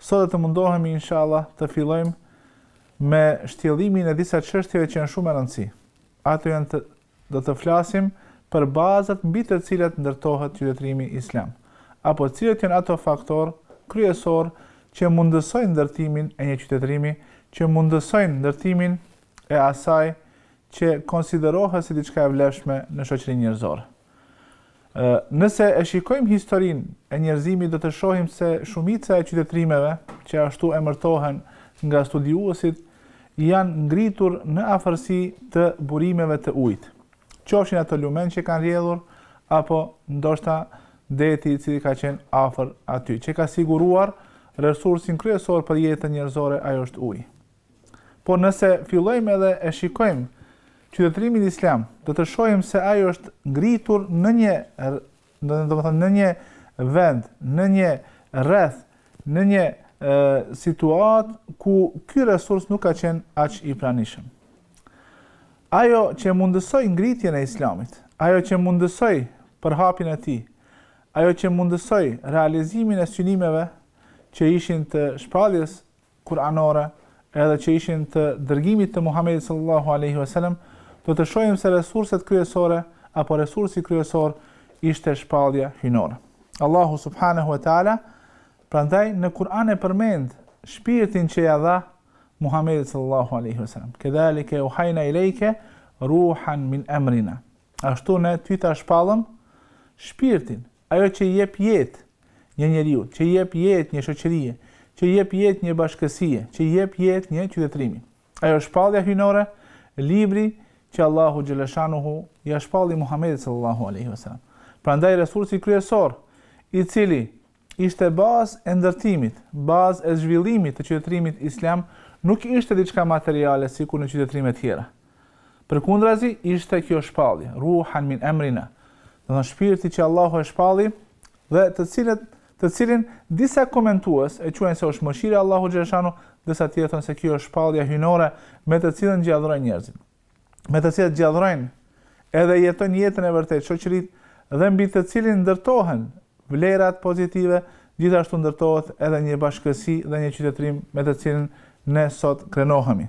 Sot do të mundohemi inshallah të fillojmë me shtjellimin e disa çështjeve që janë shumë me rëndësi. Ato janë të do të flasim për bazat mbi të cilat ndërtohet qytetërimi islam, apo cilët janë ato faktorë kryesorë që mundësojnë ndërtimin e një qytetërimi, që mundësojnë ndërtimin e asaj që konsiderohet si diçka e vlefshme në shoqërinë njerëzore. Nëse e shikojmë historinë e njerëzimit do të shohim se shumica e qytetërimeve që ashtu emërtohen nga studiuesit janë ngritur në afërsi të burimeve të ujit, qofshin ato lumenj që kanë rrjedhur apo ndoshta deti i cili ka qenë afër aty, që ka siguruar resursin kryesor për jetën njerëzore ajo është uji. Por nëse fillojmë edhe e shikojmë qytetërimin islam, do të shohim se ajo është ngritur në një do të thotë në një vend, në një rreth, në një situatë ku ky resurs nuk ka qenë aq i pranishëm. Ajo që mundësoi ngritjen e islamit, ajo që mundësoi përhapjen e tij, ajo që mundësoi realizimin e synimeve që ishin të shpalljes Kur'anore, edhe që ishin të dërgimit të Muhamedit sallallahu alejhi ve selem, do të shohim se resurset kryesore apo resursi kryesor ishte shpallja hyjnore. Allahu subhanehu ve teala prandaj në Kur'an e përmend shpirtin që ia dha Muhamedit sallallahu alejhi ve selem. Kedhalike euhajna ilejke ruhan min emrina. Ashtu ne ty ta shpallëm shpirtin. Ajo që i jep jetë një njeriu, që i jep jetë një shoqërie, që i jep jetë një bashkësie, që i jep jetë një qytetërimi. Ajo është shpallja hyjnore, libri që Allahu xhelleshanuhu ia shpalli Muhamedit sallallahu alaihi wasallam. Prandaj resursi kryesor, i cili ishte bazë e ndërtimit, bazë e zhvillimit të qytetërimit islam, nuk ishte diçka materiale sikur në qytetërime të tjera. Përkundrazi ishte kjo shpallje, Ruhan min emrina, do të thotë shpirti që Allahu e shpalli dhe të cilët të cilin disa komentues e quajnë se është mëshira e Allahut xhelleshanuhu, ndërsa tjerë thonë se kjo është shpallja hyjnore me të cilën gjallërojnë njerëzit. Me të cilën gjallërojnë edhe jetojnë jetën e vërtetë shoqëritë dhe mbi të cilin ndërtohen vlerat pozitive, gjithashtu ndërtohet edhe një bashkësi dhe një qytetërim me të cilin ne sot krenohemi.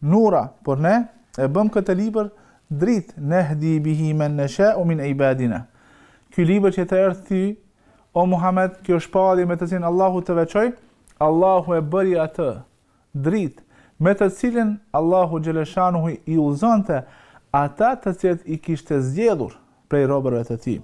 Nura, por Ne e bëmë këtë libër dritë, nehdi bihi men nesha'u min ibadina. Ky libër që të erdhi ty, o Muhamed, kjo shpallje me të cilën Allahu të veçoi, Allahu e bëri atë dritë, me të cilën Allahu xheleshanuhu i udhëzonte ata të cilët i kishte zgjedhur prej robërve të Tij.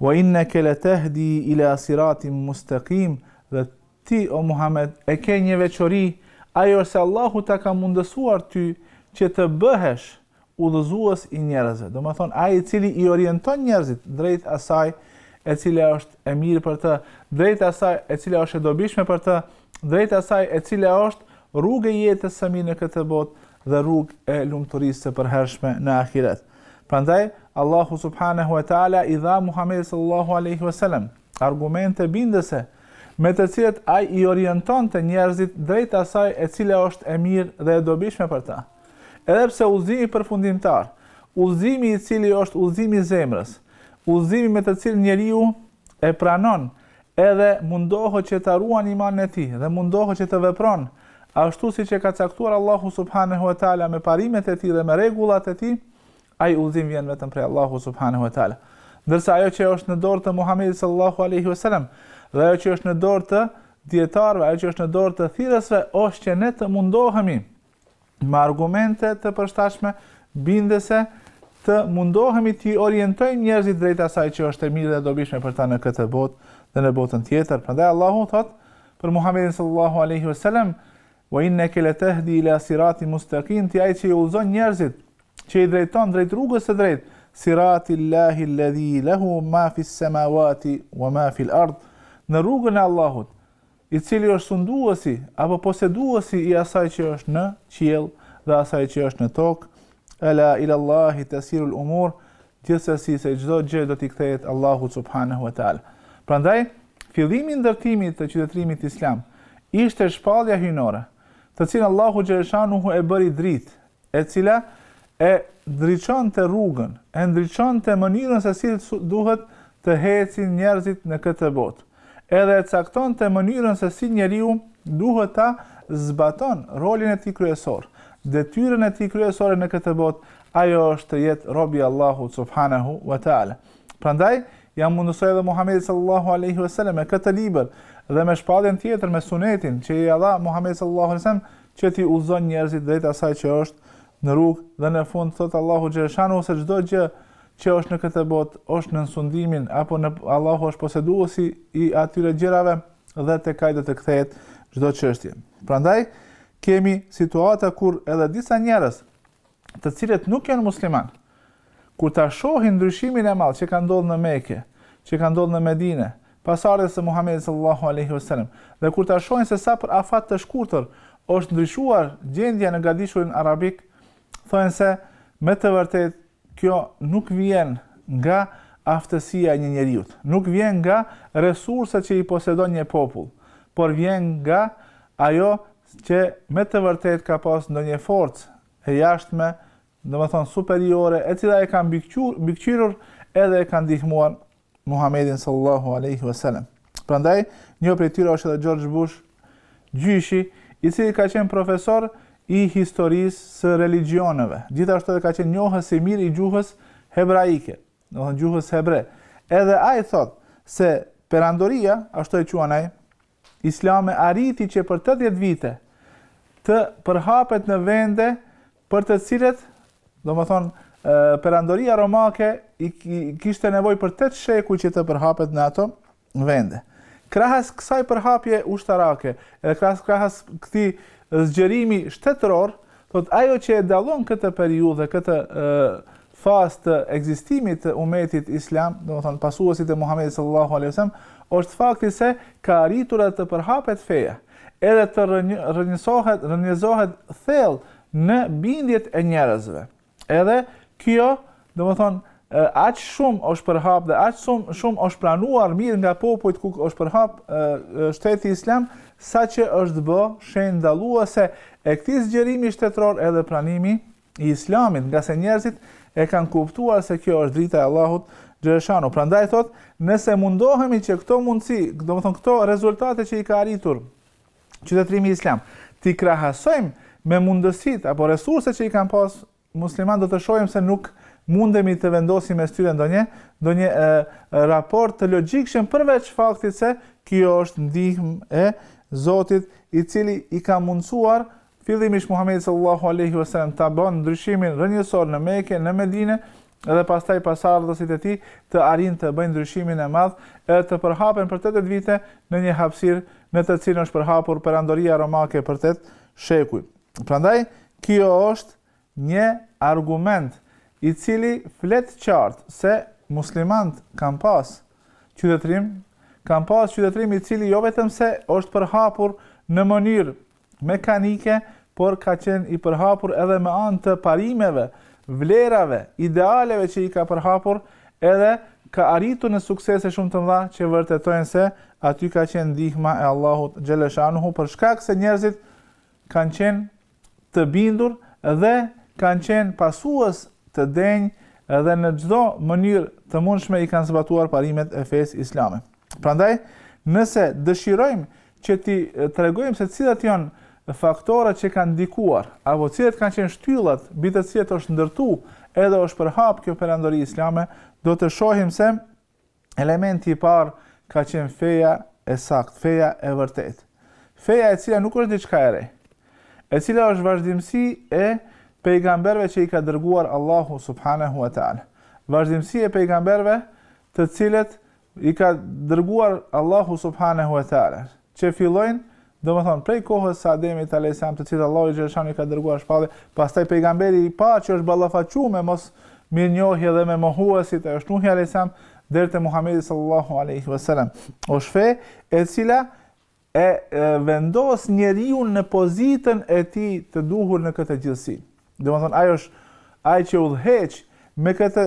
Wa innaka latahdi ila siratin mustaqim, dhe Ti, o Muhamed, e ke një veçori, ajo është se Allahu ta ka mundësuar ty që të bëhesh udhëzues i njerëzve, domethënë ai i cili i orienton njerëzit drejt asaj e cila është e mirë për të, drejt asaj e cila është e dobishme për të, drejt asaj e cila është rrugë e jetës së mirë në këtë botë dhe rrugë e lumturisë së përhershme në ahiret. Prandaj Allahu subhanahu wa taala i dha Muhamedit sallallahu alaihi wasallam argumente bindëse, me të cilët ai i orientonte njerëzit drejt asaj e cila është e mirë dhe e dobishme për ta. Edhe pse udhëzimi përfundimtar, udhëzimi i cili është udhëzimi i zemrës, udhëzimi me të cilin njeriu e pranon edhe mundohet që ta ruan imanin e tij dhe mundohet që të vepron ashtu siç e ka caktuar Allahu subhanehu ve teala me parimet e tij dhe me rregullat e tij, Ai udhëzim vjen vetëm prej Allahu subhanehu ve teala. Ndërsa ajo që është në dorë të Muhamedit sallallahu alejhi ve selam dhe ajo që është në dorë të dijetarëve, ajo që është në dorë të thirrësve është që ne të mundohemi me argumente të përshtatshme, bindëse, të mundohemi të orientojmë njerëzit drejt asaj që është e mirë dhe e dobishme për ta në këtë botë dhe në botën tjetër. Prandaj Allahu thot për Muhamedit sallallahu alejhi ve selam: "Wa innaka latahdi ila siratin mustaqim", ti je ai që i udhëzon njerëzit që i drejton drejt rrugës së drejtë, sirati Llahi lladhi lehu ma fis semawati wa ma fil ard, në rrugën e Allahut, i cili është sunduesi apo poseduesi i asaj që është në qiell dhe asaj që është në tokë, ela ila Llahi tasirul umur, gjithsesi se çdo gjë do t'i kthehet Allahut subhanahu wa taala. Prandaj, fillimi i ndërtimit të qytetërimit islam ishte shpallja hyjnore, të cilën Allahu xhaleshanuhu e bëri dritë, e cila e ndriçonte rrugën, e ndriçonte mënyrën se si duhet të ecin njerëzit në këtë botë. Edhe e caktonte mënyrën se si njeriu duhet ta zbaton rolin e tij kryesor, detyrën e tij kryesore në këtë botë, ajo është të jetë rob i Allahut subhanahu wa taala. Prandaj ja mundësoi edhe Muhamedit sallallahu alaihi wasallam me këtë libër dhe me shpalljen tjetër me sunetin që ia dha Muhamedit sallallahu alaihi wasallam që t'i udhëzon njerëzit drejt asaj që është në rrugë dhe në fund thotë Allahu xheleshanuhu se çdo gjë që është në këtë botë është nën sundimin apo në Allahu është poseduesi i atyre gjërave dhe tek ai do të kthehet çdo çështje. Prandaj kemi situata kur edhe disa njerëz të cilët nuk janë muslimanë, kur ta shohin ndryshimin e madh që ka ndodhur në Mekë, që ka ndodhur në Medinë, pas ardhjes së Muhamedit sallallahu alejhi ve selem, dhe kur ta shohin se sa për afat të shkurtër është ndryshuar gjendja në gadishullin arabik, thonë se, me të vërtetë, kjo nuk vjen nga aftësia e një njeriut, nuk vjen nga resurset që i posedon një popull, por vjen nga ajo që me të vërtetë ka pas ndonjë forcë e jashtme, domethënë superiore, e cila e ka mbikëqyrur edhe e ka ndihmuar Muhamedin sallallahu alejhi ve selem. Prandaj, një prej tyre është edhe George Bush, gjyshi, i cili ka qenë profesor i historisë së religjioneve. Gjithashtu edhe ka qenë njohës i mirë i gjuhës hebraike, domethënë gjuhës hebre. Edhe ai thotë se perandoria, ashtu e quan ai, Islame arriti që për tetëdhjetë vite të përhapet në vende për të cilat, domethënë, perandoria romake i kishte nevojë për tetë shekuj që të përhapet në ato vende. Krahas kësaj përhapje ushtarake, edhe krahas krahas këtij zgjerimi shtetëror, Thotë, Ajo që e dallon këtë periudhë dhe këtë fazë të ekzistimit të umetit islam, domethënë pasuesit e Muhamedit sallallahu alejhi ve sellem, është fakti se ka arritur edhe të përhapet feja, edhe të rrënjoset, rrënjëzohet thellë në bindjet e njerëzve. Edhe kjo, domethënë, aq shumë është përhap dhe aq shumë shumë është pranuar mirë nga popujt ku është përhap shteti islam sa që është bë shenjë dalluese e këtij zgjerimi shtetëror edhe pranimi i islamit ngase njerëzit e kanë kuptuar se kjo është drita e Allahut xheleshanuhu. Prandaj thotë, nëse mundohemi që këto mundësi, domethënë këto rezultate që i ka arritur Qytetërimi islam, t'i krahasojmë me mundësitë apo resurset që i kanë pasë muslimanët do të shohim se nuk mundemi të vendosim mes tyre ndonjë ndonjë raport të logjikshëm përveç faktit se kjo është ndihmë e Zotit i cili i ka mundësuar fillimisht Muhamedit sallallahu alejhi ve selem ta bën ndryshimin rrënjësor në Mekë, në Medinë dhe pastaj pasardhësit e tij të arrijnë të bëjnë ndryshimin e madh e të përhapen për tetëdhjetë vite në një hapësirë në të cilën është përhapur perandoria romake për tetë shekuj. Prandaj, kjo është një argument i cili flet qartë se muslimant kanë pas qytetërim, kanë pas qytetërim i cili jo vetëm se është përhapur në mënyrë mekanike, por ka qenë i përhapur edhe me anë të parimeve, vlerave, idealeve që i ka përhapur edhe ka arritur në suksese shumë të mëdha që vërtetojnë se aty ka qenë ndihma e Allahut xhaleshanuhu për shkak se njerëzit kanë qenë të bindur dhe kanë qenë pasues të denjë dhe në çdo mënyrë të mundshme i kanë zbatuar parimet e fesë islame. Prandaj, nëse dëshirojmë që t'i tregojmë se cilat janë faktorët që kanë ndikuar, apo cilat kanë qenë shtyllat mbi të cilat është ndërtu edhe është përhap kjo perandori islame, do të shohim se elementi i parë ka qenë feja e saktë, feja e vërtetë. Feja e cila nuk është diçka e re, e cila është vazhdimësi e pejgamberëve që i ka dërguar Allahu subhanahu wa taala. Vazhdimësi e pejgamberëve të cilët I ka dërguar Allahu subhanehu ve teala. Që fillojnë, domethënë prej kohës së Ademit alayhis salam, të cilët Allahu xheleshanuhu i ka dërguar shpallje, pastaj pejgamberi i parë që është ballafaquar me mos mirënjohje dhe me mohuesit e është Nuhi alayhis salam deri te Muhamedi sallallahu alaihi wasallam. Është fe e cila E vendos njeriun në pozitën e tij të duhur në këtë gjithësi. Domethënë ai është ai që udhëheq me këtë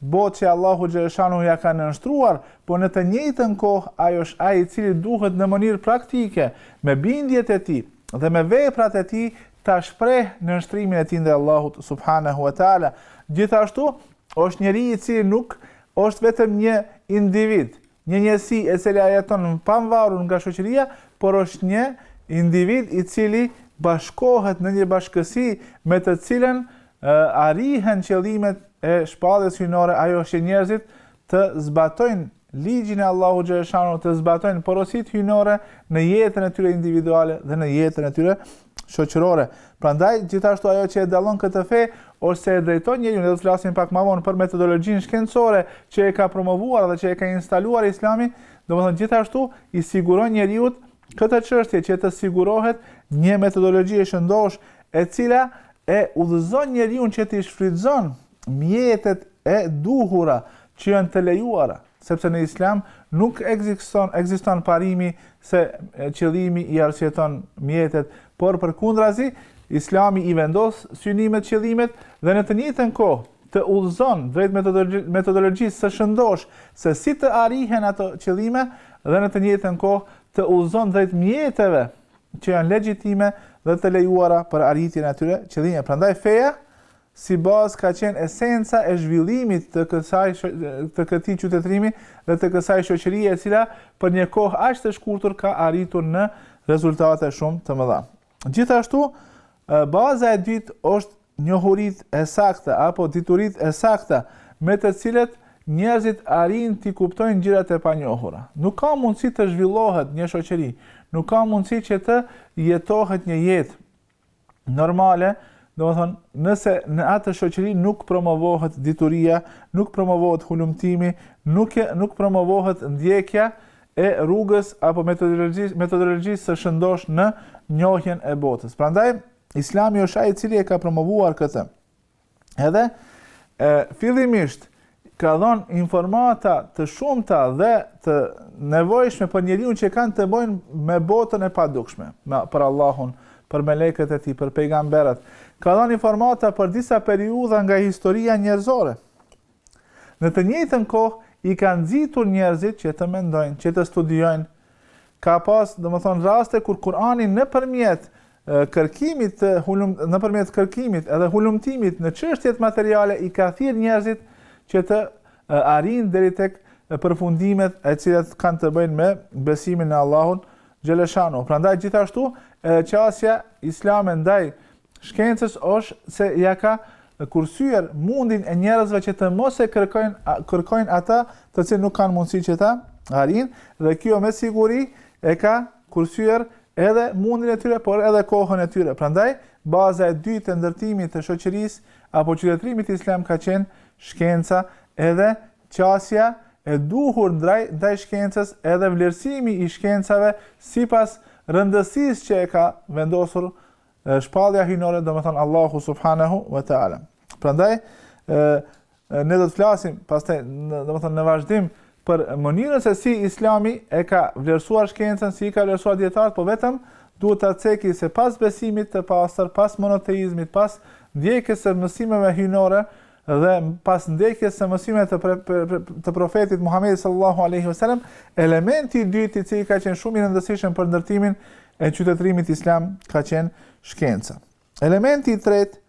botë që Allahu xhaleshanuhu ja ka nënshtruar, por në të njëjtën kohë ai është ai i cili duhet në mënyrë praktike, me bindjet e tij dhe me veprat e tij ta shpreh nënshtrimin e tij ndaj Allahut subhanahu wa taala. Gjithashtu është njeri i cili nuk është vetëm një individ, Një njësi e cila jeton pamvarur nga shoqëria, por është një individ i cili bashkohet në një bashkësi me të cilën arrihen qëllimet e shpalljes hyjnore, ajo është që njerëzit të zbatojnë ligjin e Allahu xhaleshanuhu, të zbatojnë porositë hyjnore në jetën e tyre individuale dhe në jetën e tyre shoqërore. Prandaj gjithashtu ajo që e dallon këtë fe ose e drejton njeriun, ne do të flasim pak më vonë për metodologjinë shkencore që e ka promovuar dhe që e ka instaluar Islami, domethënë gjithashtu i siguron njeriut këtë çështje që të sigurohet një metodologji e shëndoshë e cila e udhëzon njeriun që t'i shfrytëzon mjetet e duhura që janë të lejuara, sepse në Islam nuk ekziston ekziston parimi se qëllimi i arsyeton mjetet, por përkundrazi Islami i vendos synimet qëllimet dhe në të njëjtën kohë të udhëzon drejt metodologjisë së shëndoshë se si të arrihen ato qëllime dhe në të njëjtën kohë të udhëzon drejt mjeteve që janë legjitime dhe të lejuara për arritjen e atyre qëllime. Prandaj feja si bazë ka qenë esenca e zhvillimit të kësaj të këtij qytetërimi dhe të kësaj shoqërie e cila për një kohë aq të shkurtër ka arritur në rezultate shumë të mëdha. Gjithashtu, baza e dytë është njohuritë e sakta apo dituritë e sakta me të cilat njerëzit arrijnë t'i kuptojnë gjërat e panjohura. Nuk ka mundësi të zhvillohet një shoqëri, nuk ka mundësi që të jetohet një jetë normale, domethënë, nëse në atë shoqëri nuk promovohet dituria, nuk promovohet hulumtimi, nuk, e, nuk promovohet ndjekja e rrugës apo metodologjisë, metodologjisë së shëndosh në njohjen e botës. Prandaj, islami është ai i cili e ka promovuar këtë. Edhe fillimisht ka dhënë informata të shumta dhe të nevojshme për njeriun që kanë të bëjnë me botën e padukshme, me për Allahun, për melekët e tij, për pejgamberët. Ka dhënë informata për disa periudha nga historia njerëzore. Në të njëjtën kohë i ka nxitur njerëzit që të mendojnë, që të studiojnë. Ka pas, domethënë, raste kur Kur'ani nëpërmjet kërkimit të hulum, nëpërmjet kërkimit edhe hulumtimit në çështjet materiale i ka thirr njerëzit që të arrijnë deri tek përfundimet të cilat kanë të bëjnë me besimin në Allahun xheleshanuhu. Prandaj gjithashtu qasja islame ndaj shkencës është se ia ka kursyer mundin e njerëzve që të mos e kërkojnë kërkojnë atë të cilën nuk kanë mundësi që ta arrijnë dhe kjo me siguri e ka kursyer edhe mundin e tyre, por edhe kohën e tyre. Prandaj, baza e dytë e ndërtimit të shoqërisë apo qytetërimit islam ka qenë shkenca edhe qasja e duhur ndaj ndaj shkencës edhe vlerësimi i shkencave sipas rëndësisë që e ka vendosur Shpallja hyjnore domethënë Allahu subhanahu wa taala. Prandaj ne do të flasim pastaj domethënë në vazhdim për mënyrën se si Islami e ka vlerësuar shkencën, si i ka vlerësuar dijetarët, po vetëm duhet ta cekim se pas besimit të pastër, pas monoteizmit, pas ndjekjes së mësimeve hyjnore, Dhe pas ndjekjes së mësimeve të, pre, pre, pre, të profetit Muhamedit sallallahu alaihi wasallam, elementi i dytë i cili ka qenë shumë i rëndësishëm për ndërtimin e qytetërimit islam ka qenë shkenca. Elementi i tretë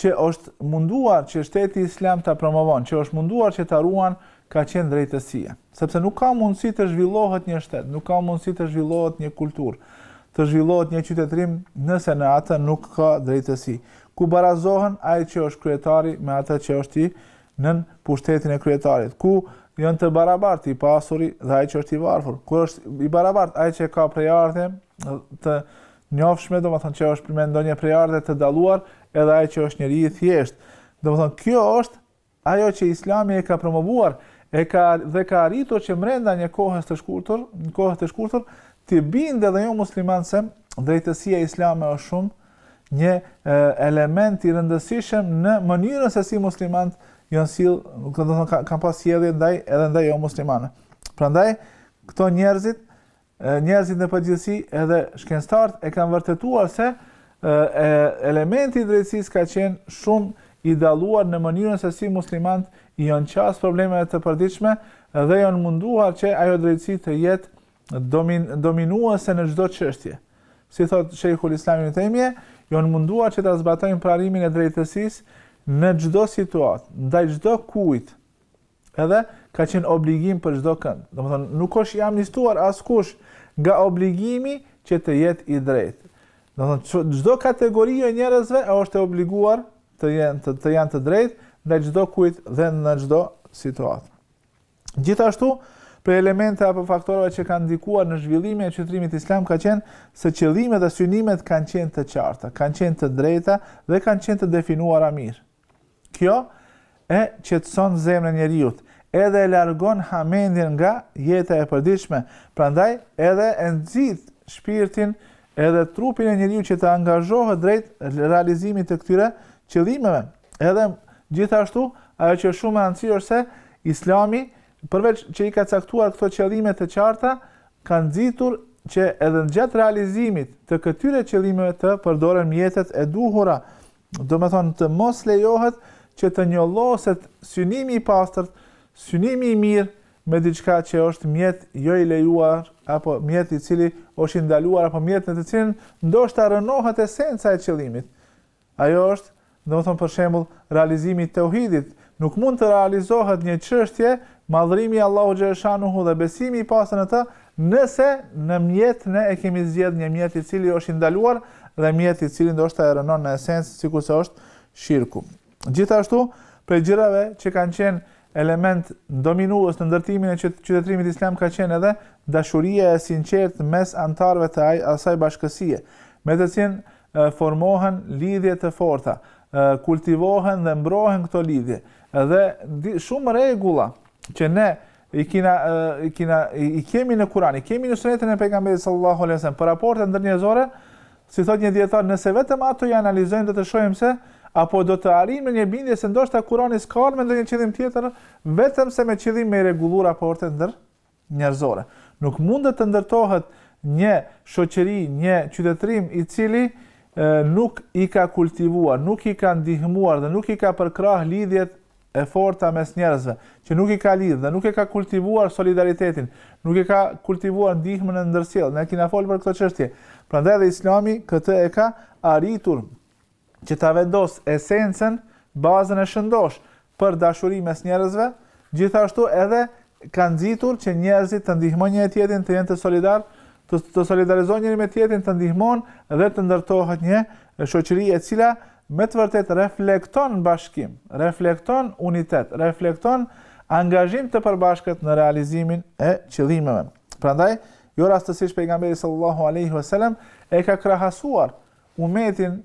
që është munduar që shteti islam ta promovon, që është munduar që ta ruan, ka qenë drejtësia. Sepse nuk ka mundësi të zhvillohet një shtet, nuk ka mundësi të zhvillohet një kulturë, të zhvillohet një qytetërim nëse në atë nuk ka drejtësi. Ku barazohen ai që është kryetari me atë që është i nën pushtetin e kryetarit, ku janë të barabartë i pasuri dhe ai që është i varfër, ku është i barabartë ai që ka prejardhje të njohshme, domethënë që është me ndonjë prejardhje të dalluar, edhe ai që është njeri i thjeshtë. Domethënë kjo është Ajo që Islami e ka promovuar e ka dhe ka arritur që brenda një kohe të shkurtër, një kohe të shkurtër, t'i bindë edhe jo musliman se drejtësia islame është shumë një element i rëndësishëm në mënyrën se si muslimanët janë sill, domethënë kanë pas sjellje ndaj edhe ndaj jo muslimanëve. Prandaj këto njerëzit Njerëzit në përgjithësi, edhe shkencëtarët e kanë vërtetuar se elementi i drejtësisë ka qenë shumë i dalluar në mënyrën se si muslimanët i janë qasë problemeve të përditshme dhe janë munduar që ajo drejtësi të jetë dominuese në çdo çështje. Si thotë Shejhul Islam Ibn Tejmije, janë munduar që ta zbatojnë parimin e drejtësisë në çdo situatë, ndaj çdo kujt, Edhe ka qenë obligim për çdo kënd. Domethënë nuk është i amnistuar askush nga obligimi që të jetë i drejtë. Domethënë çdo kategori e njerëzve është e obliguar të jenë të, të janë të drejtë ndaj çdo kujt dhe në çdo situatë. Gjithashtu, prej elementeve apo faktorëve që kanë ndikuar në zhvillimin e qytetërimit islam ka qenë se qëllimet dhe synimet kanë qenë të qarta, kanë qenë të drejta dhe kanë qenë të definuara mirë. Kjo e qetëson zemrën e njeriut, edhe e largon hamendjen nga jeta e përditshme, prandaj edhe e nxit shpirtin edhe trupin e njeriut që të angazhohet drejt realizimit të këtyre qëllimeve. Edhe gjithashtu, ajo që është shumë e rëndësishme është se Islami, përveç që i ka caktuar këto qëllime të qarta, ka nxitur që edhe gjatë realizimit të këtyre qëllimeve të përdoren mjetet e duhura Domethënë të mos lejohet që të njolloset synimi i pastërt, synimi i mirë me diçka që është mjet jo i lejuar apo mjet i cili është i ndaluar apo mjet në të cilin ndoshta rënohet esenca e qëllimit. Ajo është, domethënë për shembull, realizimi i teuhidit, Nuk mund të realizohet një çështje, madhërimi i Allahut xheleshanuhu dhe besimi i pastër në të, nëse në mjet ne e kemi zgjedh një mjet i cili është i ndaluar dhe mjet i cili ndoshta e rënon në esencë sikurse është shirku. Gjithashtu, prej gjërave që kanë qenë element dominues në ndërtimin e qytetërimit islam ka qenë edhe dashuria e sinqertë mes anëtarëve të ai asaj bashkësie, me të cilën formohen lidhje të forta kultivohen dhe mbrohen këto lidhje dhe shumë rregulla që ne i kina i kina i kemi në Kur'an, i kemi në Sunetin e Pejgamberit sallallahu alajhi wasallam për raportet ndërnjerëzore, si thotë një dietar, nëse vetëm ato i analizojmë do të shohim se apo do të arrijmë në një bindje se ndoshta Kur'ani s'ka me ndonjë qëllim tjetër, vetëm se me qëllim me rregullu raportet ndër njerëzore. Nuk mundet të ndërtohet një shoqëri, një qytetërim i cili nuk i ka kultivuar, nuk i ka ndihmuar dhe nuk i ka përkrahë lidhjet e forta mes njerëzve, që nuk i ka lidhë dhe nuk e ka kultivuar solidaritetin, nuk e ka kultivuar ndihmën e ndërsjellë. Ne kina folë për këto çështje. Prandaj dhe Islami këtë e ka arritur. që ta vendosë esencën, bazën e shëndoshë për dashuri mes njerëzve, gjithashtu edhe ka nxitur që njerëzit të ndihmojnë njëri-tjetrin, të jenë të solidarë, të të solidarizohen njëri me tjetrin, të ndihmon dhe të ndërtohet një shoqëri e cila me të vërtetë reflekton bashkim, reflekton unitet, reflekton angazhim të përbashkët në realizimin e qëllimeve. Prandaj, jo rastësisht pejgamberi sallallahu alaihi wasallam e ka krahasuar Ummetin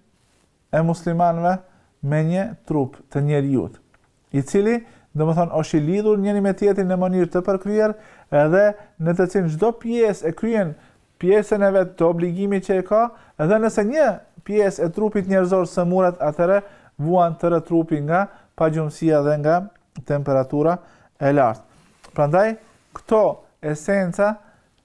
e muslimanëve me një trup të njeriut, i cili, domethënë, është i lidhur njëri me tjetrin në mënyrë të përkryer edhe në të cilin çdo pjesë e kryen pjesën e vet të obligimit që e ka dhe nëse një pjesë e trupit njerëzor sëmuret, atëherë vuan tërë trupi nga pagjumësia dhe nga temperatura e lartë. Prandaj, këto esenca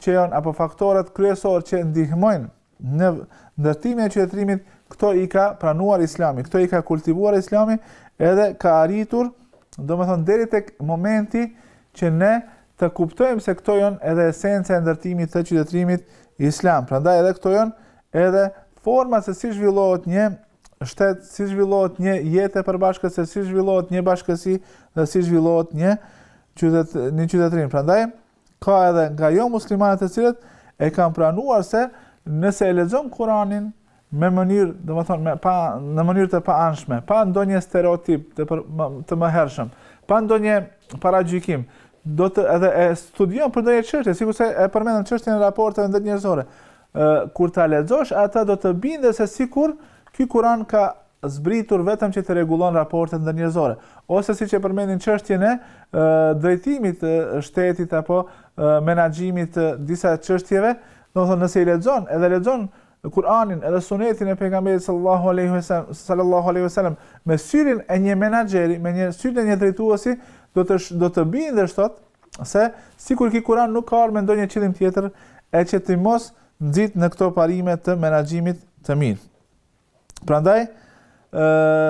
që janë apo faktorët kryesorë që ndihmojnë Në ndërtimin e qytetërimit, këto i ka pranuar islami, këto i ka kultivuar islami, edhe ka arritur, domethënë, deri tek momenti që ne të kuptojmë se këto janë edhe esenca e ndërtimit të qytetërimit islam. Prandaj edhe këto janë edhe forma se si zhvillohet një shtet, si zhvillohet një jetë e përbashkët, se si zhvillohet një bashkësi dhe si zhvillohet një qytet, një qytetërim. Prandaj, Ka edhe nga jomuslimanët të cilët e kanë pranuar se nëse e lexon Kur'anin me mënyrë, domethënë me pa në mënyrë të paanshme, pa ndonjë stereotip të për, të mëhershëm, pa ndonjë paragjykim, do të edhe e studion për ndonjë çështje, sikurse e përmendëm çështjen e raporteve ndërnjerëzore. Ë kur ta lexosh atë do të bindesh se sikur ky Kur'an ka zbritur vetëm që të rregullon raportet ndërnjerëzore, ose siç e përmendin çështjen e drejtimit të shtetit apo menaxhimit të disa çështjeve, domethënë nëse i lexon, edhe lexon Kur'anin edhe Sunetin e Pejgamberit sallallahu alaihi wasallam, sallallahu alaihi wasallam me syrin e një menaxheri, me një syrin e një drejtuesi, do të do të bindesh thotë se sikur ky Kur'an nuk ka ardhur me ndonjë qëllim tjetër veç që të na nxit në këto parime të menaxhimit të mirë. Prandaj,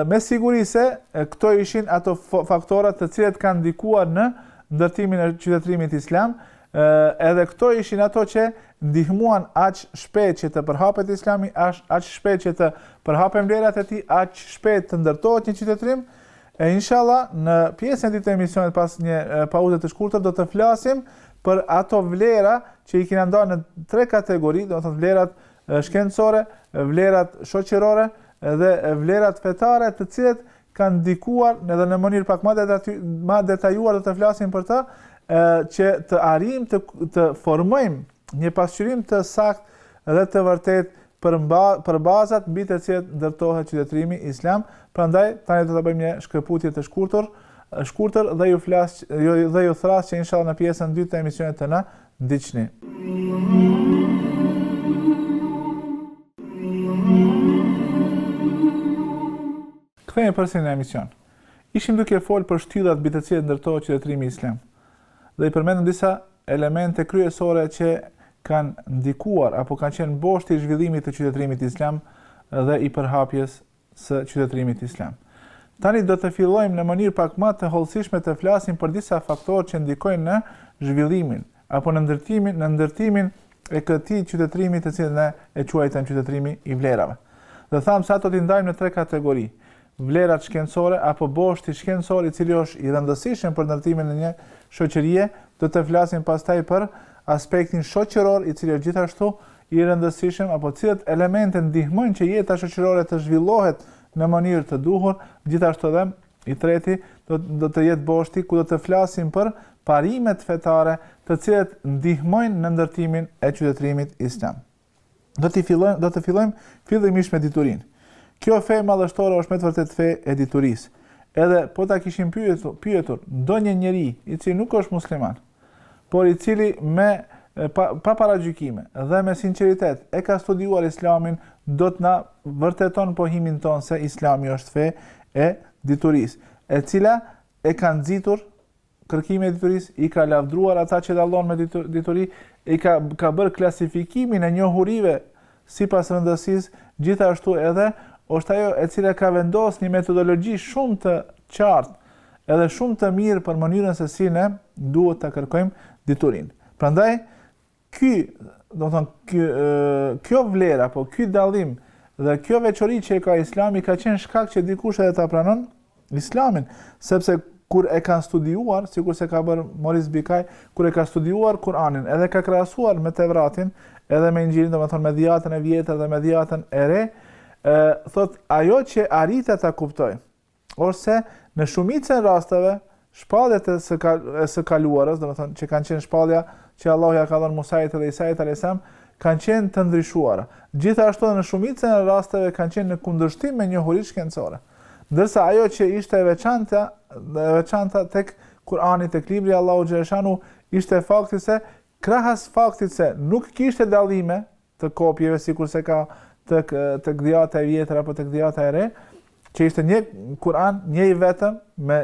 me siguri se këto ishin ato faktorat të cilët kanë ndikuar në ndërtimin e qytetërimit islam, edhe këto ishin ato që ndihmuan aq shpejt që të përhapet islami, aq shpejt që të përhapen vlerat e tij, aq shpejt të ndërtohet një qytetërim. E inshallah në pjesën e dytë të emisionit pas një pauze të shkurtër do të flasim për ato vlera që i kena ndarë në tre kategori, do të thotë vlerat shkencore, vlerat shoqërore dhe vlerat fetare të cilat kanë ndikuar edhe në mënyrë pak më më detajuar do të flasim për të që të arrijmë të të formojmë një pasqyrim të saktë dhe të vërtetë për mba, për bazat mbi të cilat ndërtohet qytetërimi islam. Prandaj tani do të bëjmë një shkëputje të shkurtër, shkurtër dhe ju flas dhe ju thras që inshallah në pjesën e dytë të emisionit të na ndiqni. Kthehemi përsëri në emision. Ishim duke folë për shtyllat mbi të cilat ndërtohet qytetërimi islam. Dhe i përmendëm disa elemente kryesore që kanë ndikuar apo kanë qenë boshti i zhvillimit të qytetërimit islam dhe i përhapjes së qytetërimit islam. Tani do të fillojmë në mënyrë pak më të hollësishme të flasim për disa faktorë që ndikojnë në zhvillimin, apo në ndërtimin, në ndërtimin e këtij qytetërimi të cilin ne e quajtëm qytetërimi i vlerave. Dhe thamë se ato t'i ndajmë në tre kategori, vlerat shkencore apo boshti shkencor i cili është i rëndësishëm për ndërtimin e një shoqërie, do të flasim pastaj për aspektin shoqëror i cili është gjithashtu i rëndësishëm apo cilët elemente ndihmojnë që jeta shoqërore të zhvillohet në mënyrë të duhur, gjithashtu dhe, i treti, do, do të jetë boshti ku do të flasim për parimet fetare të cilët ndihmojnë në ndërtimin e qytetërimit islam. Do të fillojmë, do të fillojmë fillimisht me diturinë. Kjo fe madhështore është me të vërtetë fe e diturisë. Edhe po ta kishim pyetur, pyetur ndonjë njeri i cili nuk është musliman, por i cili me pa, pa paragjykime dhe me sinqeritet e ka studiuar Islamin, do të na vërteton pohimin tonë se Islami është fe e diturisë, e cila e ka nxitur kërkimin e diturisë, i ka lavdëruar ata që dallon me dituri, i ka ka bërë klasifikimin e njohurive sipas rëndësisë, gjithashtu edhe është ajo e cila ka vendosë një metodologji shumë të qartë edhe shumë të mirë për mënyrën se si ne duhet ta kërkojmë diturinë. Prandaj, ky, do të thotë, ky, kjo vlerë apo ky dallim dhe kjo veçori që e ka islami ka qenë shkak që dikush edhe ta pranon Islamin, sepse kur e ka studiuar, sikurse ka bërë Moris Bikaj, kur e ka studiuar Kur'anin, edhe e ka krahasuar me Tevratin, edhe me Injilin, domethënë me dhjatën e vjetër dhe me dhjatën e re, ë thot ajo që arrita ta kuptoj, ose në shumicën e rasteve Shpalljet e së e së kaluarës, domethënë që kanë qenë shpallja që Allahu ia ka dhënë Musait dhe Isait alejselam, kanë qenë të ndryshuara. Gjithashtu edhe në shumicën e rasteve kanë qenë në kundërshtim me njohuritë shkencore. Ndërsa ajo që ishte e veçanta, e veçanta tek Kur'ani, tek Libri i Allahut xhaleshanu, ishte fakti se krahas faktit se nuk kishte dallime të kopjeve sikurse ka tek tek dhjata e vjetër apo tek dhjata e re, që ishte një Kur'an, një i vetëm, me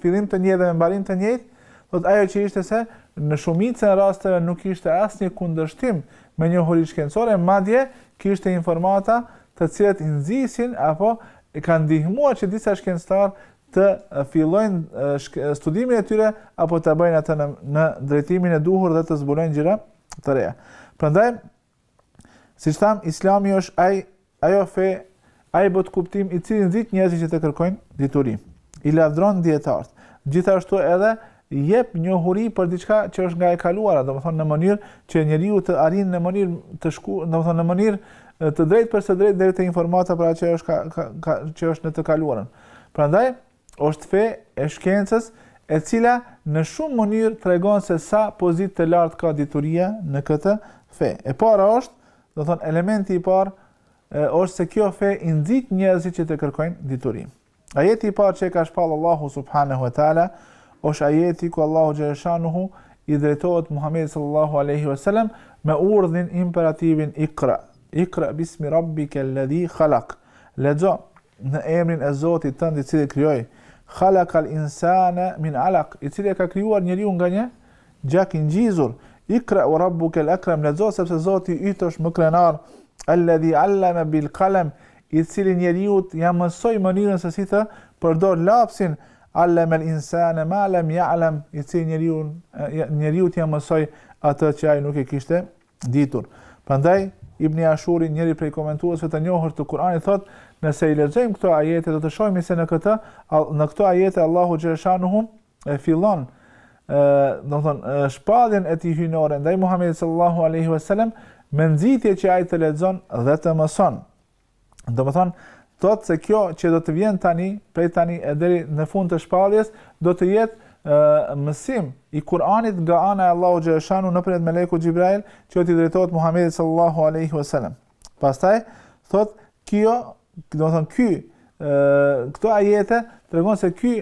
fillim të njëjtë dhe me mbarim të njëjtë, do të ajo që ishte se në shumicën e rasteve nuk ishte asnjë kundërshtim me njohuri shkencore, madje kishte informata të cilat i nxisin apo e kanë ndihmuar që disa shkencëtar të fillojnë studimin e tyre apo ta bëjnë atë në, në drejtimin e duhur dhe të zbulojnë gjëra të reja. Prandaj siç tham, Islami është ai ajo fe, ai botëkuptim i cili nxit njerëzit që të kërkojnë dituri. I lavdron dijetarët. Gjithashtu edhe jep njohuri për diçka që është nga e kaluara, domethënë në mënyrë që njeriu të arrijë në mënyrë të shku, domethënë në mënyrë të drejtë për së drejti deri te informata për atë që është ka, ka, ka, që është në të kaluarën. Prandaj Është fe e shkencës, e cila në shumë mënyrë tregon se sa pozitë të lartë ka dituria në këtë fe. E para është, do thonë elementi i parë, është se kjo fe i nxit njerëzit që të kërkojnë dituri. Ajeti i parë që e ka shpallë Allahu subhanahu wa taala është ajeti ku Allahu xhaleshanuhu i drejtohet Muhamedit sallallahu alaihi wasallam me urdhnin imperativin Iqra. Iqra bismi rabbika alladhi khalaq. Lexo në emrin e Zotit tënd i cili krijoi khalakal insane min alak i cili e ka krijuar njeriun nga një gjak i ngjizur ikra u rabbukel ekrem lexo sepse Zoti yt është më krenar alladhi allama bil qalam i cili njeriut ja mësoi mënyrën se si të përdor lapsin allamel insane ma lam ya'lam i cili njeriu njeriut ja mësoi atë që ai nuk e kishte ditur. Prandaj Ibn Ashuri, njëri prej komentuesve të njohur të Kur'anit thotë, nëse i lexojmë këto ajete do të shohim se në këtë në këto ajete Allahu xhaleshanuhu e fillon ë domethënë shpalljen e tij hyjnore ndaj Muhamedit sallallahu alaihi wasallam me nxitje që ai të lexon dhe të mëson. Domethënë, thotë se kjo që do të vjen tani, prej tani e deri në fund të shpalljes, do të jetë mësim i Kur'anit nga ana e Allahu xheleshanuhu nëpërmjet melekut Xhibril, që do t'i drejtohet Muhammedit sallallahu aleyhi vësallam. Pastaj, thotë, kjo, domethënë, kjo, këto ajete, tregojnë se ky,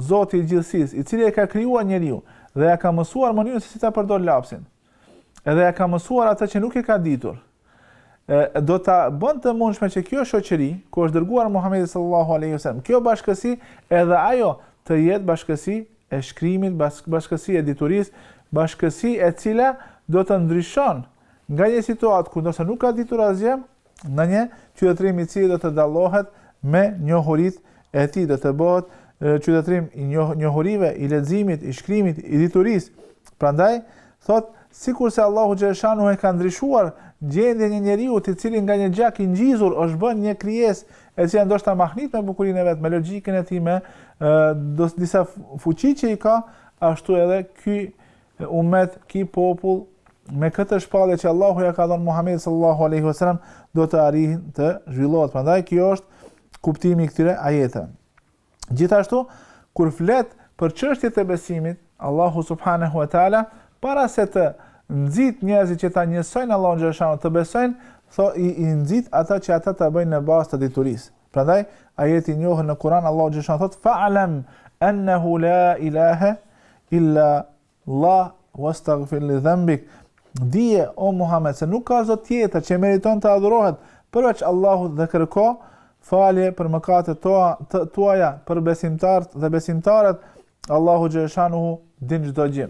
Zoti i gjithësisë, i cili e ka krijuar njeriun dhe ia ka mësuar mënyrën se si ta përdor lapsin. Edhe ia ka mësuar atë që nuk e ka ditur. E, do ta bën të mundshme që kjo shoqëri, ku është dërguar Muhamedi sallallahu alaihi wasallam, kjo bashkësi edhe ajo të jetë bashkësi e shkrimit, bashkësi e diturisë, bashkësi e cila do të ndryshon nga një situatë ku ndoshta nuk ka ditur asgjë, Në një qytetërim i cili do të dallohet me njohuritë e tij, do të bëhet qytetërim i njohurive, i leximit, i shkrimit, i diturisë. Prandaj, thotë, sikurse Allahu xheleshanuhu e ka ndryshuar gjendjen e njeriut, i cili nga një gjak i ngjizur është bën një krijesë e cila ndoshta mahnit me bukurinë e vet, me logikën e tij, me disa fuqi që i ka, ashtu edhe ky umet, ky popull me këtë shpallje që Allahu ia ka dhënë Muhamedit sallallahu alaihi wasallam do të arrin të zhvillohet. Prandaj kjo është kuptimi i këtyre ajeteve. Gjithashtu kur flet për çështjet e besimit, Allahu subhanahu wa taala para se të nxit njerëzit që ta njësojnë Allahun xheleshanuhu të besojnë, thotë i, i nxit ata që ata ta bëjnë në bazë të diturisë. Prandaj ajeti i njohur në Kur'an Allahu xheleshanuhu thotë fa'lam annahu la ilaha illa Allah wastaghfir li dhanbik. Dije o Muhammed se nuk ka zot tjetër që meriton të adhurohet përveç Allahut dhe kërko falje për mëkatet tua, tuaja për besimtarët dhe besimtaret, Allahu xheleshanuhu din çdo gjë.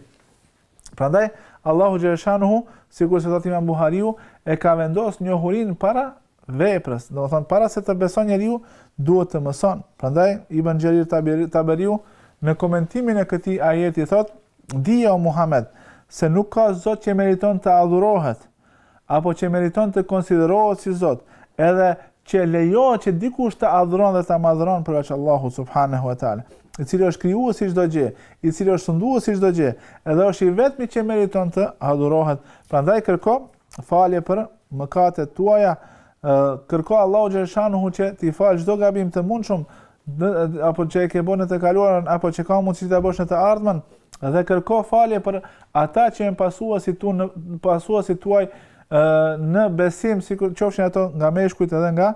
Prandaj Allahu xheleshanuhu, sikurse thotë Imam Buhariu, e ka vendos njohurinë para veprës. Domethënë para se të beson njeriu, duhet të mëson. Prandaj Ibn Xherir Taberiu në komentimin e këtij ajeti thotë: "Dije o Muhammed se nuk ka zot që meriton të adhurohet apo që meriton të konsiderohet si Zot, edhe që lejohet që dikush të adhuron dhe ta madhëron përveç Allahut subhanehu ve teala, i cili është krijues i çdo gjë, i cili është sundues i çdo gjë, edhe është i vetmi që meriton të adhurohet. Prandaj kërko falje për mëkatet tuaja Kërko Allahu xheleshanuhu që t'i falë çdo gabim të mundshëm apo që e ke bën në të kaluarën apo që ka mundësi ta bësh në të ardhmen dhe kërko falje për ata që janë pasuesit tu në pasuesit tuaj në besim si qofshin ata nga meshkujt edhe nga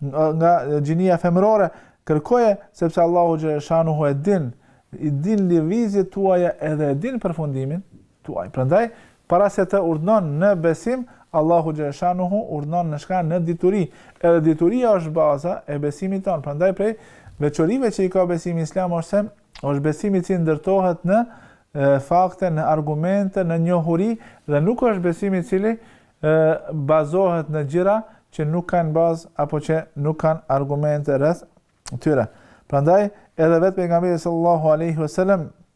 nga gjinia femërore kërkoje sepse Allahu xheleshanuhu e din i din lëvizjet tuaja edhe e din përfundimin tuaj prandaj Para se të urdhëron në besim, Allahu xhaleshanuhu urdhëron në çka, në dituri. Edhe dituria është baza e besimit tonë. Prandaj prej veçorive që i ka besimi islam është se është besim i cili ndërtohet në fakte, në argumente, në njohuri dhe nuk është besim i cili bazohet në gjëra që nuk kanë bazë apo që nuk kanë argumente rreth tyre. Prandaj edhe vetë pejgamberi sallallahu alaihi wasallam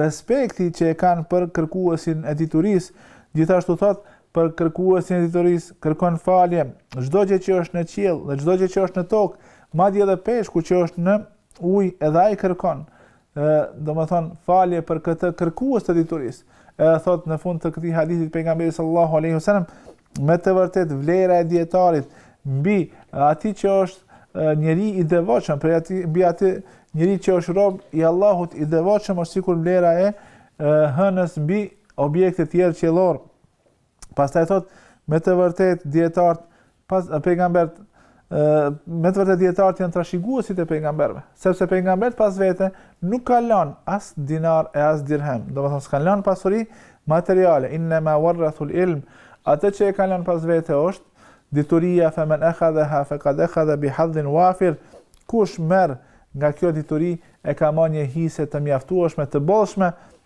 respekti që e kanë për kërkuesin e diturisë, gjithashtu thotë për kërkuesin e diturisë kërkon falje çdo gjë që është në qiell dhe çdo gjë që është në tokë, madje edhe peshku që është në ujë edhe ai kërkon domethënë falje për këtë kërkues të diturisë. Edhe thot në fund të këtij hadithit pejgamberi sallallahu aleyhi sallam, Me të vërtetë vlera e dijetarit mbi atij që është njeri i devotshëm, për atë mbi atë njeri që është rob i Allahut i devotshëm është sikur vlera e hënës mbi objekte të tjera qiellor. Pastaj thot me të vërtetë dijetarët pas pejgamberët me të vërtetë dijetarët janë trashëguesit e pejgamberëve, sepse pejgamberët pas vete nuk ka lënë as dinar e as dirhem, domethënë s'kanë lënë pasuri materiale, inna ma warrathul ilm, atë që e kanë lënë pas vete është dituria fa man akhadha fa qad akhadha bi hadhin wafir, kush merr nga kjo dituri e ka marrë një hise të mjaftueshme të bollshme,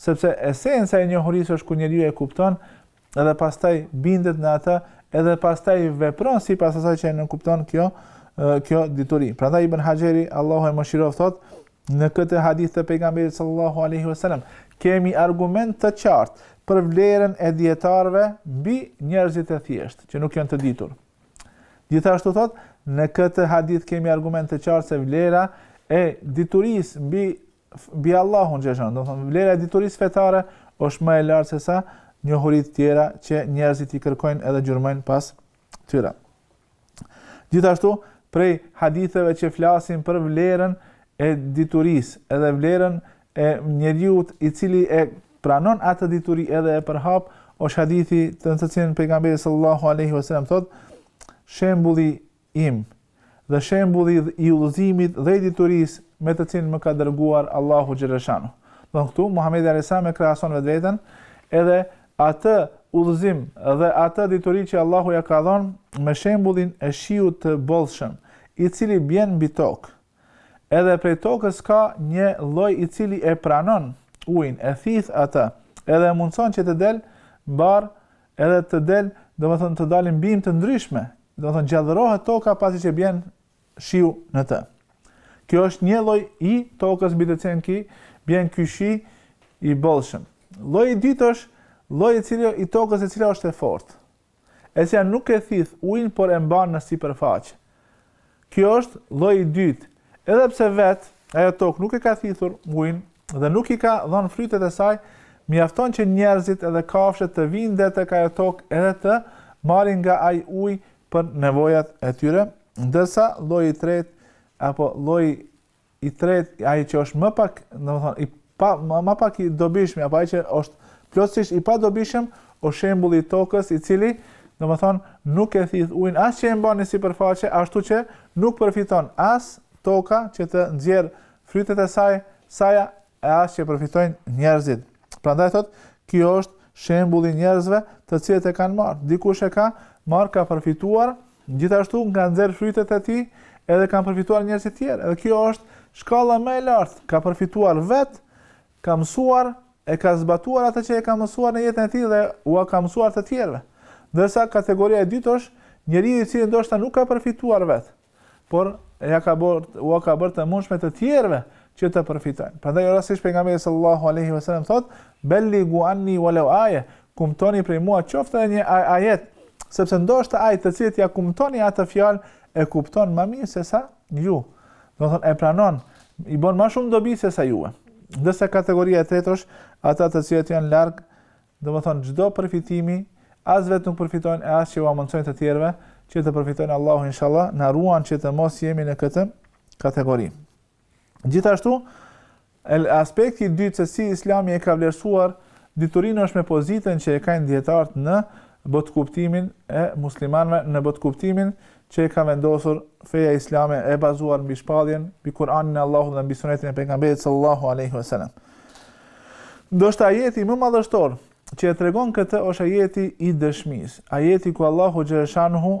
Sepse esenca e njohurisë është kur njeriu e kupton edhe pastaj bindet në atë, edhe pastaj vepron sipas asaj që e nënkupton kjo kjo dituri. Prandaj Ibn Haxheri, Allahu e mëshiroftë, thotë në këtë hadith të pejgamberit sallallahu alaihi wasallam, kemi argument të qartë për vlerën e dijetarëve mbi njerëzit e thjeshtë, që nuk janë të ditur. Gjithashtu thotë, në këtë hadith kemi argument të qartë se vlera e diturisë mbi mbi Allahun xheleshanuhu, domethënë vlera e diturisë fetare është më e lartë se sa njohuritë tjera që njerëzit i kërkojnë edhe gjurmojnë pas tyre. Gjithashtu, prej haditheve që flasin për vlerën e diturisë, edhe vlerën e njeriut i cili e pranon atë dituri edhe e përhap, është hadithi në të cilin pejgamberi sallallahu aleyhi vësallam thot, shembulli im, dhe shembulli i udhëzimit dhe i diturisë me të cilin më ka dërguar Allahu xheleshanuhu. Domethënë këtu Muhamedi alaihi salam e krahason vetveten edhe atë udhëzim dhe atë dituri që Allahu ja ka dhënë me shembullin e shiut të bollshëm, i cili bjen mbi tokë. Edhe prej tokës ka një lloj i cili e pranon ujin, e thith atë, edhe e mundëson që të del bar Edhe të del, domethënë të dalin bimë të ndryshme, domethënë gjallërohet toka pasi që bjen shiu në të. Kjo është një lloj i tokës mbi të cilën ki, bjen ky shi i bollshëm. Lloji i dytë është lloji i cili i tokës e cila është e fortë. E cila nuk e thith ujin, por e mban në sipërfaqe. Kjo është lloji i dytë. Edhe pse vetë ajo tokë nuk e ka thithur ujin dhe nuk i ka dhënë frytet e saj, mjafton që njerëzit edhe kafshët të vijnë deri tek ajo tokë edhe të marrin nga ai ujë për nevojat e tyre, ndërsa lloji i tretë apo lloji i tretë ai që është më pak, domethënë i pa më, më pak i dobishëm apo ai që është plotësisht i padobishëm, është shembulli i tokës i cili domethënë, nuk e thith ujin as që e mban në sipërfaqe, ashtu që nuk përfiton as toka që të nxjerrë frytet e saj, saja e as që përfitojnë njerëzit. Prandaj thotë, kjo është shembulli i njerëzve të cilët e kanë marrë. Dikush e ka marrë, ka përfituar, Gjithashtu ka nxjerrë frytet e tij edhe kanë përfituar njerëzit tjerë, edhe kjo është shkalla më e lartë, ka përfituar vetë, ka mësuar, e ka zbatuar atë që e ka mësuar në jetën e tij dhe ua ka mësuar të tjerëve. Ndërsa kategoria e dytë është njeriu i cili ndoshta nuk ka përfituar vetë, por ja ka bërë, ua ka bërë të mundshme të tjerëve që të përfitojnë. Prandaj rastësisht pejgamberi sallallahu alaihi wasallam thotë, "Belligu anni walau aje", Kumtoni prej mua qoftë edhe një ajet, sepse ndoshta ai të cilit ia kumtoni atë fjalë e kupton më mirë se sa ju. Domethënë e pranon, i bën më shumë dobi se sa ju. Ndërsa kategoria e tretë është ata të cilët janë larg, domethënë çdo përfitimi as vetë nuk përfitojnë e as që ua mundësojnë të tjerëve, që të përfitojnë Allahu inshallah, na ruan që të mos jemi në këtë kategori. Gjithashtu, aspekti i dytë se si Islami e ka vlerësuar diturinë është me pozitën që e kanë dijetarët në botëkuptimin e muslimanëve, në botëkuptimin që e ka vendosur feja islame e bazuar mbi shpalljen, mbi Kur'anin e Allahut dhe mbi Sunetin e Pejgamberit sallallahu alaihi wasallam. Ndoshta ajeti më madhështor që e tregon këtë është ajeti i dëshmisë, ajeti ku Allahu xhaleshanuhu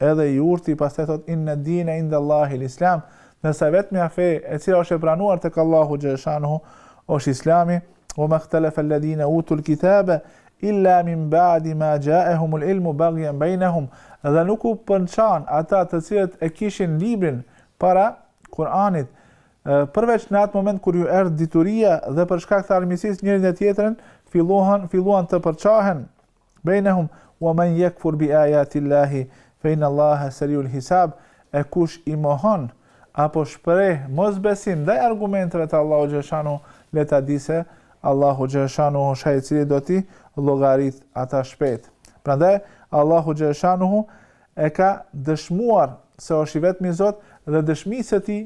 Edhe i urti pastaj thotë inna dine inda Allahi l'islam, ndërsa e vetmja fe e cila është e pranuar tek Allahu xhaleshanuhu është Islami, wa mahtalafa alladhina utul kitabe illa min ba'di ma ja'ahumul ilmu baghyan bainahum, dhe nuk u përçanë ata të cilët e kishin librin para Kur'anit, përveç në atë moment kur ju erdh dituria dhe për shkak të armiqësisë njëri me tjetrin filluan filluan të përçahen. Bejnehum, wa men jekfur bi ajati Llahi, fe inna Llahe seri'ul hisab, e kush i mohon, apo shpreh mosbesim ndaj argumenteve të Allahut xhaleshanuhu, le ta dijë se Allahu xhaleshanuhu është ai i cili do t'i llogaritë ata shpejt. Prandaj, Allahu xhaleshanuhu e ka dëshmuar se është i vetmi Zot dhe dëshmisë së tij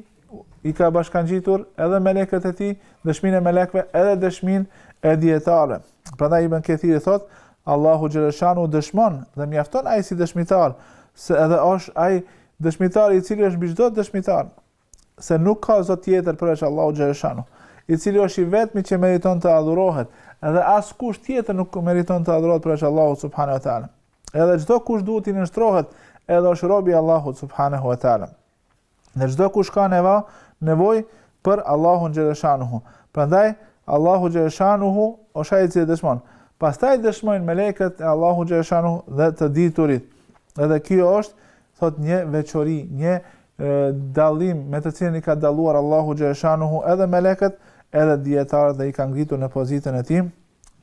i ka bashkangjitur edhe melekët e tij, dëshminë e melekëve edhe dëshminë e dijetarëve. Prandaj Ibn Kethiri thotë, Allahu xhaleshanuhu dëshmon dhe mjafton ai si dëshmitar, se edhe është ai dëshmitar i cili është mbi çdo dëshmitar, se nuk ka zot tjetër përveç Allahut xhaleshanuhu, i cili është i vetmi që meriton të adhurohet, edhe askush tjetër nuk meriton të adhurohet përveç Allahut subhanehu ve teala. Edhe çdokush duhet t'i nënshtrohet, edhe është rob i Allahut subhanehu ve teala. Dhe çdokush ka neva, nevojë për Allahun xhaleshanuhu. Prandaj Allahu xhaleshanuhu është ai i cili dëshmon. Pastaj dëshmojnë melekët e Allahut xhaleshanuhu dhe të diturit. Edhe kjo është thotë një veçori, një dallim me të cilin i ka dalluar Allahu xhaleshanuhu edhe melekët, edhe dijetarët dhe i ka ngritur në pozitën e tij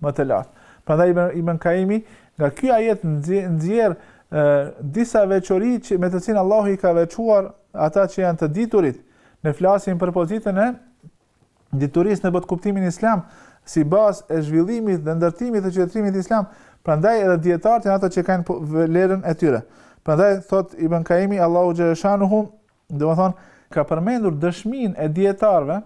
më të lartë. Prandaj Ibn Kajimi nga ky ajet nxjerr disa veçori që me të cilën Allahu i ka veçuar ata që janë të diturit. Ne flasim për pozitën e diturisë në botëkuptimin islam si bazë e zhvillimit dhe ndërtimit të qytetërimit islam. Prandaj edhe dijetarët janë ata që kanë po, vlerën e tyre. Prandaj thotë Ibn Kajimi Allahu xhaleshanuhu, domethënë ka përmendur dëshminë e dijetarëve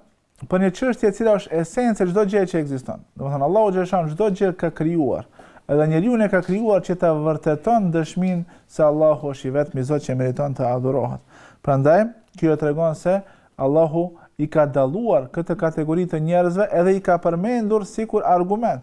për një çështje e cila është esencë e çdo gjëje që ekziston. Domethënë Allahu xhaleshanuhu çdo gjë ka krijuar. Edhe njeriun e ka krijuar që ta vërteton dëshminë se Allahu është i vetmi Zot që meriton të adhurohet. Prandaj, kjo tregon se Allahu i ka dalluar këtë kategori të njerëzve edhe i ka përmendur sikur argument.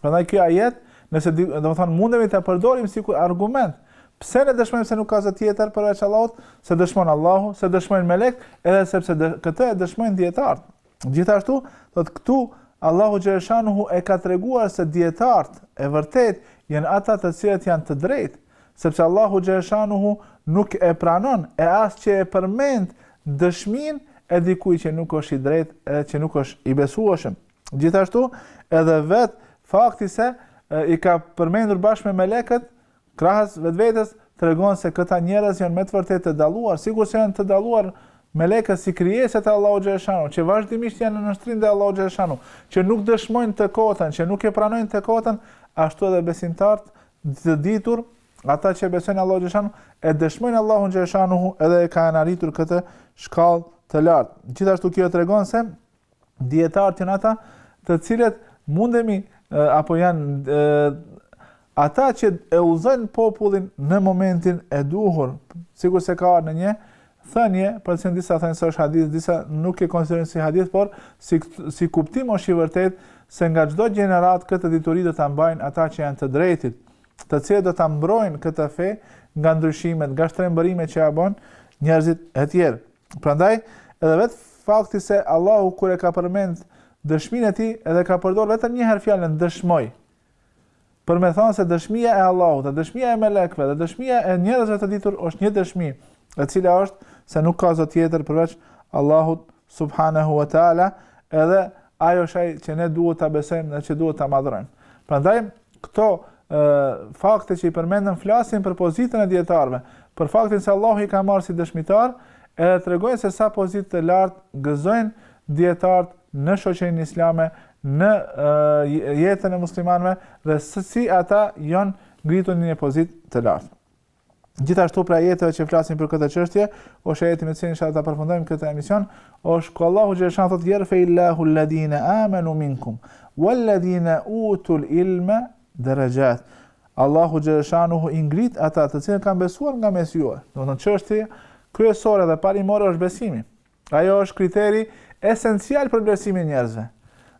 Prandaj ky ajet, nëse di, domethënë mundemi ta përdorim sikur argument. Pse ne dëshmojmë se nuk ka zot tjetër përveç Allahut, se dëshmon Allahu, se dëshmojnë melekët, edhe sepse dë, këtë e dëshmojnë dijetarët. Gjithashtu, thotë këtu Allahu xhaleshanuhu e ka treguar se dijetarët e vërtetë janë ata të cilët janë të drejtë, sepse Allahu xhaleshanuhu nuk e pranon e as që e përmend dëshminë e dikujt që nuk është i drejtë edhe që nuk është i besueshëm. Gjithashtu, edhe vetë fakti se i ka përmendur bashkë me melekët krahas vetvetes tregon se këta njerëz janë me të vërtetë të dalluar, sikurse janë të dalluar melekët si krijesat e Allahut xhaleshanuhu, që vazhdimisht janë në nënshtrim ndaj Allahut xhaleshanuhu, që nuk dëshmojnë të kotën, që nuk e pranojnë të kotën, ashtu edhe besimtarët e ditur, ata që besojnë Allahun xhaleshanuhu, e dëshmojnë Allahun xhaleshanuhu edhe e kanë arritur këtë shkallë të lartë. Gjithashtu kjo tregon se Dijetarët janë ata të cilët mundemi apo janë ata që e udhëzojnë popullin në momentin e duhur, sikurse ka në një thënje, për të cilën disa thonë se është hadith, disa nuk e konsiderojnë si hadith, por si, si kuptim është i vërtetë se nga çdo gjenerat këtë dituri do ta mbajnë ata që janë të drejtit, të cilët do ta mbrojnë këtë fe nga ndryshimet, nga shtrembërimet që ja bën njerëzit e tjerë. Prandaj, edhe vetë fakti se Allahu kur e ka përmend dëshminë e tij, edhe ka përdorur vetëm një herë fjalën dëshmoj. Për me thanë se dëshmia e Allahut, dhe dëshmia e melekëve, dhe dëshmia e njerëzve të ditur është një dëshmi, e cila është se nuk ka zot tjetër përveç Allahut subhanahu wa taala, edhe ajo është ai që ne duhet ta besojmë dhe që duhet ta madhrojmë. Prandaj Këto fakte që i përmendëm flasin për pozitën e dijetarëve, për faktin se Allahu i ka marrë si dëshmitarë, edhe tregojnë se sa pozitë të lartë gëzojnë dijetarët në shoqërinë islame, në jetën e muslimanëve dhe se si ata janë ngritur në një pozitë të lartë. Gjithashtu prej ajeteve që flasin për këtë çështje, osht ajeti me të cilin inshallah ta përfundojmë këtë emision, është ku Allahu xheleshanuhu thotë yerfeillahu alladine amanu minkum walladine utul ilma darajat. Allahu xheleshanuhu i ngrit ata të cilët kanë besuar nga mesi juaj. Do të thotë çështje kryesore dhe parimore është besimi. Ajo është kriteri esencial për vlerësimin e njerëzve.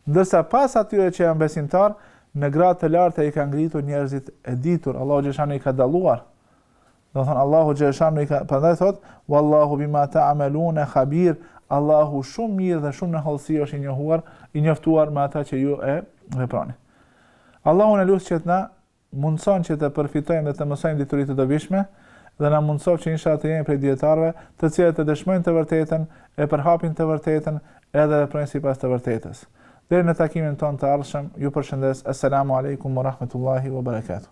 Ndërsa pas atyre që janë besimtarë, në gradë të larta i ka ngritur njerëzit e ditur, Allahu xheleshanuhu i ka dalluar. Do thonë Allahu xhashanu i ka, prandaj thotë, "Wallahu bima ta'maluna khabir", Allahu shumë mirë dhe shumë në hollësi është i njohuar, i njoftuar me ata që ju e veproni. Allahu ne lusim që të na mundëson që të përfitojmë dhe të mësojmë dituri të dobishme dhe na mundësoftë që inshallah të jemi prej dijetarëve të cilët e dëshmojnë të vërtetën, e përhapin të vërtetën edhe veprojnë sipas të vërtetës. Deri në takimin tonë të ardhshëm, ju përshëndes, Esselamu Alejkum wa Rahmetullahi wa Barakatuh.